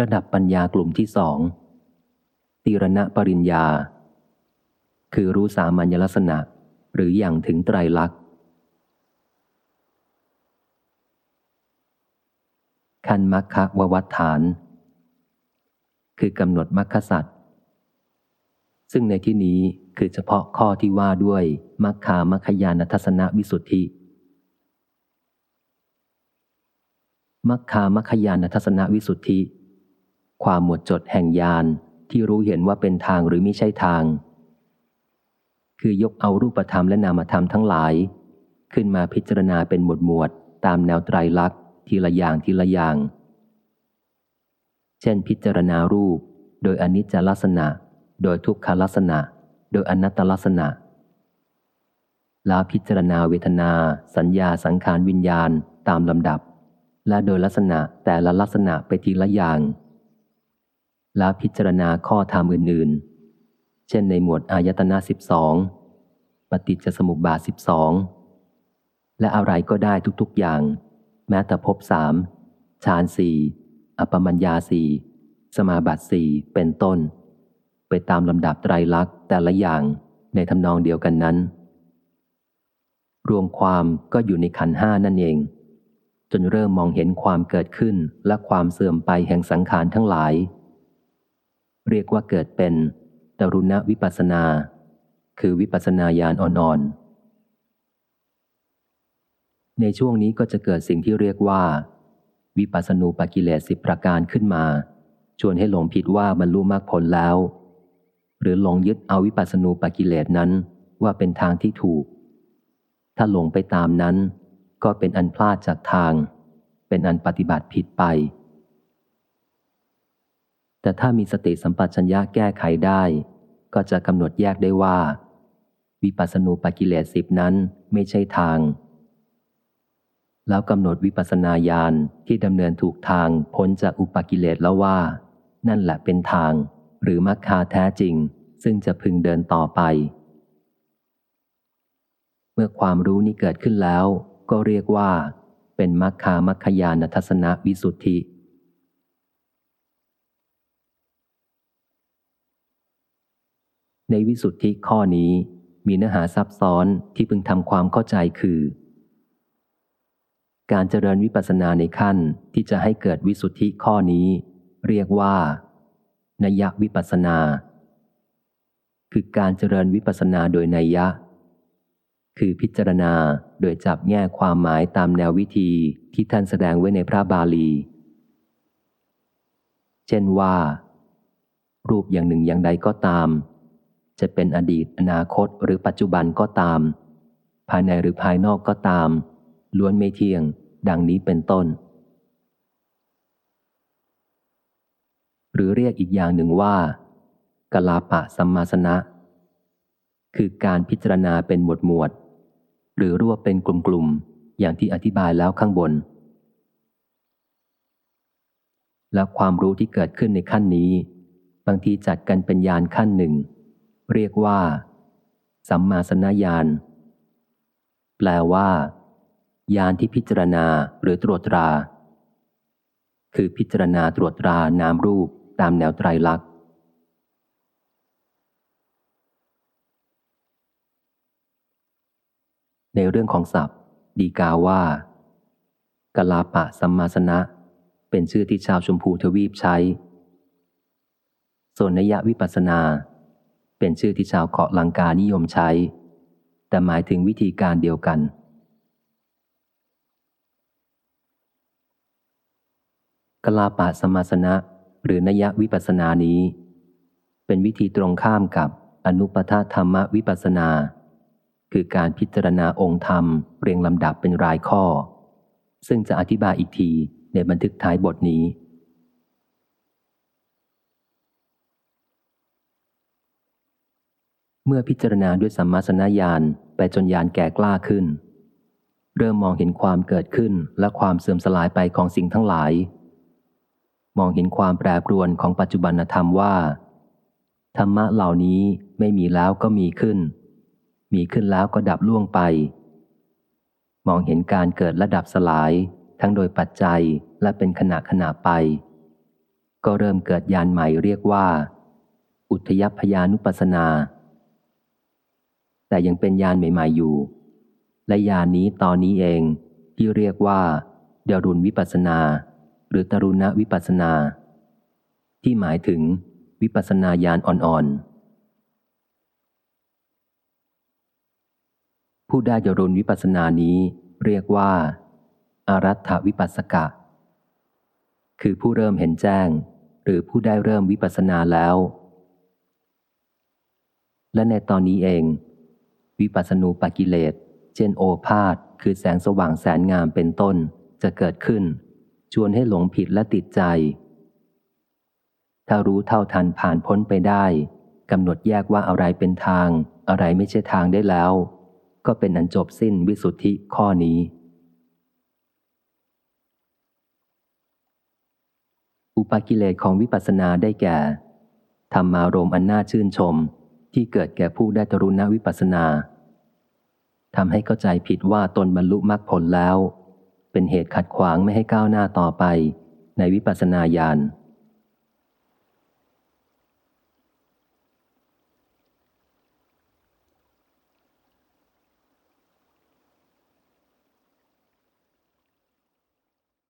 ระดับปัญญากลุ่มที่สองตีรณะปริญญา คือรู้สามัญลักษณะ หรืออย่างถึงไตรลักษณ์คันมัคคะววัฏฐาน คือกำหนดมัคคสัตว์ซึ่งในที่นี้คือเฉพาะข้อที่ว่าด้วยมัคคามัคคยานทัศนวิสุทธิ มัคคามัคคยานทัศนวิสุทธิ ความหมวดจดแห่งยานที่รู้เห็นว่าเป็นทางหรือไม่ใช่ทาง คือยกเอารูปธรรมและนามธรรมทั้งหลาย ขึ้นมาพิจารณาเป็นหมวดหมวดตามแนวไตรลักษณ์ทีละอย่างทีละอย่าง เช่นพิจารณารูป โดยอนิจจลักษณะ โดยทุกขลักษณะ โดยอนัตตลักษณะลาพิจารณาเวทนา สัญญาสังขารวิญญาณตามลำดับ และโดยลักษณะแต่ละลักษณะไปทีละอย่าง แลาพิจารณาข้อธรรมอื่น ๆ เช่นในหมวดอายตนะสิบสองปฏิจจสมุปบาทสิบสองและอะไรก็ได้ทุกๆอย่าง แม้แต่ภพสามฌานสี่อปมัญญาสี่สมาบัติสี่เป็นต้น ไปตามลำดับไตรลักษณ์แต่ละอย่างในทำนองเดียวกันนั้น รวมความก็อยู่ในขันห้านั่นเอง จนเริ่มมองเห็นความเกิดขึ้นและความเสื่อมไปแห่งสังขารทั้งหลาย เรียกว่าเกิดเป็นตรุณวิปัสนา คือวิปัสนาญาณอ่อนๆ ในช่วงนี้ก็จะเกิดสิ่งที่เรียกว่า วิปัสณูปกิเลสสิบประการขึ้นมา ชวนให้หลงผิดว่าบรรลุมรรคผลแล้ว หรือหลงยึดเอาวิปัสณูปกิเลสนั้นว่าเป็นทางที่ถูก ถ้าหลงไปตามนั้น ก็เป็นอันพลาดจากทาง เป็นอันปฏิบัติผิดไป แต่ถ้ามีสติสัมปชัญญะแก้ไขได้ ก็จะกำหนดแยกได้ว่า วิปัสสนูปกิเลสสิบนั้นไม่ใช่ทาง แล้วกำหนดวิปัสนาญาณที่ดำเนินถูกทางพ้นจากอุปกิเลสแล้วว่า นั่นแหละเป็นทาง หรือมรรคาแท้จริง ซึ่งจะพึงเดินต่อไป เมื่อความรู้นี้เกิดขึ้นแล้ว ก็เรียกว่า เป็นมรรคามัคคยานทัศนวิสุทธิ ในวิสุทธิข้อนี้ มีเนื้อหาซับซ้อนที่พึงทำความเข้าใจคือ การเจริญวิปัสสนาในขั้นที่จะให้เกิดวิสุทธิข้อนี้ เรียกว่านยวิปัสสนา คือการเจริญวิปัสสนาโดยนัยยะ คือพิจารณาโดยจับแง่ความหมายตามแนววิธีที่ท่านแสดงไว้ในพระบาลี เช่นว่า รูปอย่างหนึ่งอย่างใดก็ตาม จะเป็นอดีตอนาคตหรือปัจจุบันก็ตาม ภายในหรือภายนอกก็ตาม ล้วนไม่เที่ยง ดังนี้เป็นต้น หรือเรียกอีกอย่างหนึ่งว่ากลาปะสัมมาสนะ คือการพิจารณาเป็นหมวดหมวด หรือรวบเป็นกลุ่มๆ อย่างที่อธิบายแล้วข้างบน และความรู้ที่เกิดขึ้นในขั้นนี้ บางทีจัดกันเป็นยานขั้นหนึ่ง เรียกว่า สัมมาสนญาณแปลว่ายานที่พิจารณาหรือตรวจตรา คือพิจารณาตรวจตรานามรูปตามแนวไตรลักษณ์ในเรื่องของศัพท์ ดีกาว่ากลาปะสัมมาสนะ เป็นชื่อที่ชาวชมพูทวีปใช้ ส่วนนยวิปัสนา เป็นชื่อที่ชาวเกาะลังกานิยมใช้ แต่หมายถึงวิธีการเดียวกัน กลาปะสมาสนะ หรือนยวิปัสนานี้ เป็นวิธีตรงข้ามกับอนุปทธรรมวิปัสนา คือการพิจารณาองค์ธรรม เรียงลำดับเป็นรายข้อ ซึ่งจะอธิบายอีกทีในบันทึกท้ายบทนี้ เมื่อพิจารณาด้วยสัมมาสนญาณไปจนญาณแก่กล้าขึ้น เริ่มมองเห็นความเกิดขึ้นและความเสื่อมสลายไปของสิ่งทั้งหลาย มองเห็นความแปรปรวนของปัจจุบันธรรมว่า ธรรมะเหล่านี้ไม่มีแล้วก็มีขึ้น มีขึ้นแล้วก็ดับล่วงไป มองเห็นการเกิดและดับสลาย ทั้งโดยปัจจัยและเป็นขณะขณะไป ก็เริ่มเกิดญาณใหม่เรียกว่า อุทยพยานุปัสสนา แต่ยังเป็นญาณใหม่ ๆ อยู่ และญาณนี้ตอนนี้เองที่เรียกว่าเดรุณวิปัสนา หรือตรุณวิปัสนา ที่หมายถึงวิปัสนาญาณอ่อนๆ ผู้ได้เดรุณวิปัสนานี้เรียกว่า อารัฐวิปัสสกะ คือผู้เริ่มเห็นแจ้ง หรือผู้ได้เริ่มวิปัสนาแล้ว และในตอนนี้เอง วิปัสสนูปกิเลส เช่นโอภาษคือแสงสว่างแสนงามเป็นต้นจะเกิดขึ้น ชวนให้หลงผิดและติดใจ ถ้ารู้เท่าทันผ่านพ้นไปได้กำหนดแยกว่าอะไรเป็นทาง อะไรไม่ใช่ทางได้แล้ว ก็เป็นอันจบสิ้นวิสุทธิข้อนี้ อุปกิเลสของวิปัสสนาได้แก่ธรรมารมณ์อันน่าชื่นชมที่เกิดแก่ผู้ได้ตรุณวิปัสสนา ทำให้เข้าใจผิดว่าตนบรรลุมรรคผลแล้ว เป็นเหตุขัดขวางไม่ให้ก้าวหน้าต่อไป ในวิปัสสนาญาณ